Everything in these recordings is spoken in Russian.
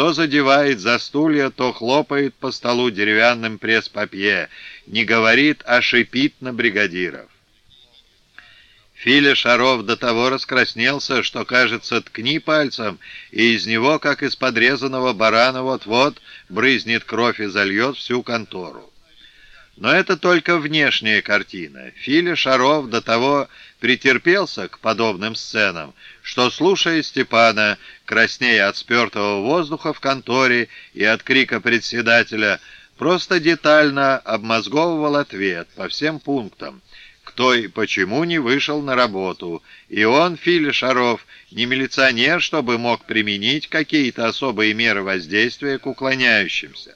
то задевает за стулья, то хлопает по столу деревянным пресс-папье, не говорит, а шипит на бригадиров. Филя Шаров до того раскраснелся, что, кажется, ткни пальцем, и из него, как из подрезанного барана, вот-вот брызнет кровь и зальет всю контору. Но это только внешняя картина. Филя Шаров до того претерпелся к подобным сценам, что, слушая Степана, краснея от спертого воздуха в конторе и от крика председателя, просто детально обмозговывал ответ по всем пунктам, кто и почему не вышел на работу. И он, Филя Шаров, не милиционер, чтобы мог применить какие-то особые меры воздействия к уклоняющимся.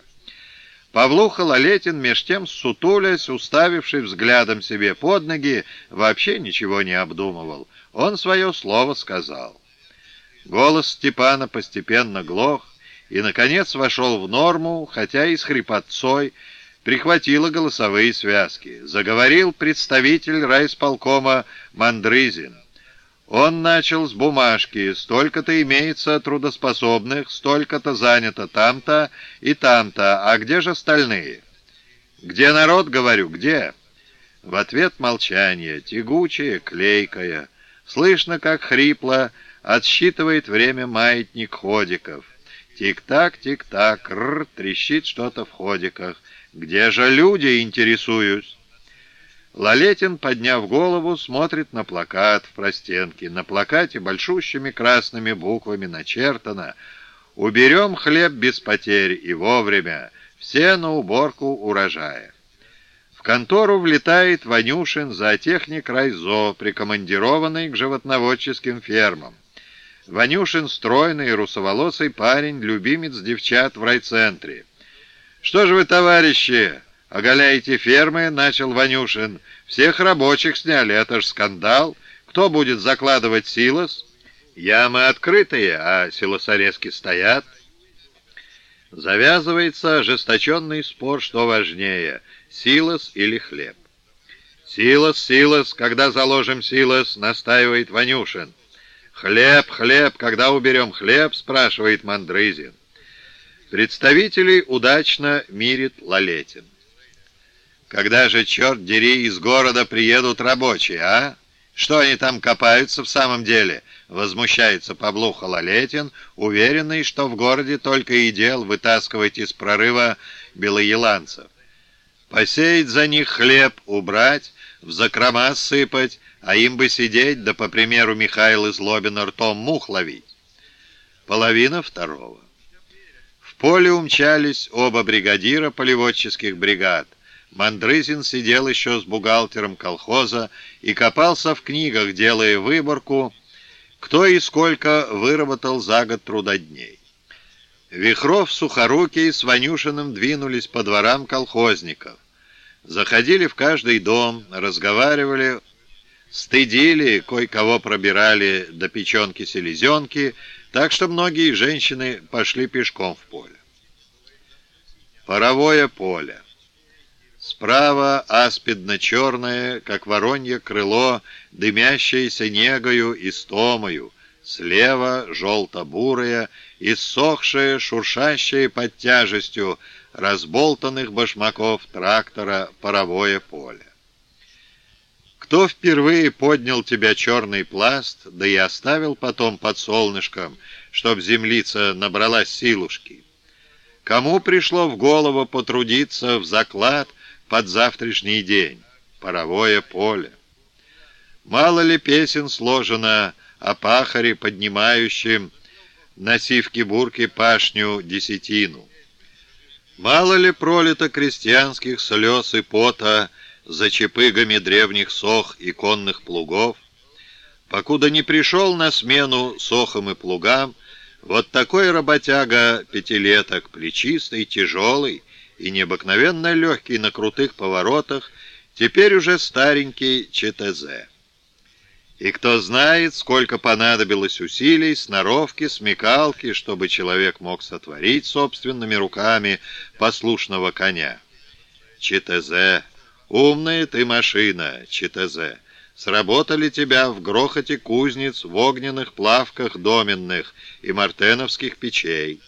Павлуха Лалетин, меж тем сутулясь, уставивший взглядом себе под ноги, вообще ничего не обдумывал. Он свое слово сказал. Голос Степана постепенно глох и, наконец, вошел в норму, хотя и с хрипотцой, прихватило голосовые связки. Заговорил представитель райсполкома Мандрызин. Он начал с бумажки. Столько-то имеется трудоспособных, столько-то занято там-то и там-то. А где же остальные? Где народ, говорю, где? В ответ молчание, тягучее, клейкое. Слышно, как хрипло отсчитывает время маятник ходиков. Тик-так, тик-так, рр, трещит что-то в ходиках. Где же люди, интересуюсь? Лалетин, подняв голову, смотрит на плакат в простенке. На плакате большущими красными буквами начертано «Уберем хлеб без потерь и вовремя, все на уборку урожая». В контору влетает Ванюшин, зоотехник Райзо, прикомандированный к животноводческим фермам. Ванюшин стройный, русоволосый парень, любимец девчат в райцентре. «Что же вы, товарищи, «Оголяете фермы», — начал Ванюшин. «Всех рабочих сняли, это ж скандал. Кто будет закладывать силос?» «Ямы открытые, а силосорезки стоят». Завязывается ожесточенный спор, что важнее — силос или хлеб. «Силос, силос, когда заложим силос», — настаивает Ванюшин. «Хлеб, хлеб, когда уберем хлеб?» — спрашивает Мандрызин. Представителей удачно мирит Лалетин. Когда же, черт дери, из города приедут рабочие, а? Что они там копаются в самом деле?» Возмущается Павлуха Лалетин, уверенный, что в городе только и дел вытаскивать из прорыва белоеланцев. Посеять за них хлеб, убрать, в закрома сыпать, а им бы сидеть, да, по примеру Михаила Злобина, ртом мух ловить. Половина второго. В поле умчались оба бригадира полеводческих бригад — Мандрызин сидел еще с бухгалтером колхоза и копался в книгах, делая выборку, кто и сколько выработал за год трудодней. Вихров, Сухорукий с Ванюшиным двинулись по дворам колхозников. Заходили в каждый дом, разговаривали, стыдили, кое-кого пробирали до печенки-селезенки, так что многие женщины пошли пешком в поле. Паровое поле. Справа аспидно-черное, как воронье крыло, дымящееся негою и стомою. Слева желто-бурое, иссохшее, шуршащее под тяжестью разболтанных башмаков трактора паровое поле. Кто впервые поднял тебя черный пласт, да и оставил потом под солнышком, чтоб землица набралась силушки? Кому пришло в голову потрудиться в заклад, под завтрашний день. Паровое поле. Мало ли песен сложено о пахаре, поднимающем на сивке-бурке пашню десятину. Мало ли пролито крестьянских слез и пота за чепыгами древних сох и конных плугов. Покуда не пришел на смену сохам и плугам, вот такой работяга пятилеток, плечистый, тяжелый, и необыкновенно легкий на крутых поворотах, теперь уже старенький ЧТЗ. И кто знает, сколько понадобилось усилий, сноровки, смекалки, чтобы человек мог сотворить собственными руками послушного коня. ЧТЗ, умная ты машина, ЧТЗ, сработали тебя в грохоте кузнец, в огненных плавках доменных и мартеновских печей.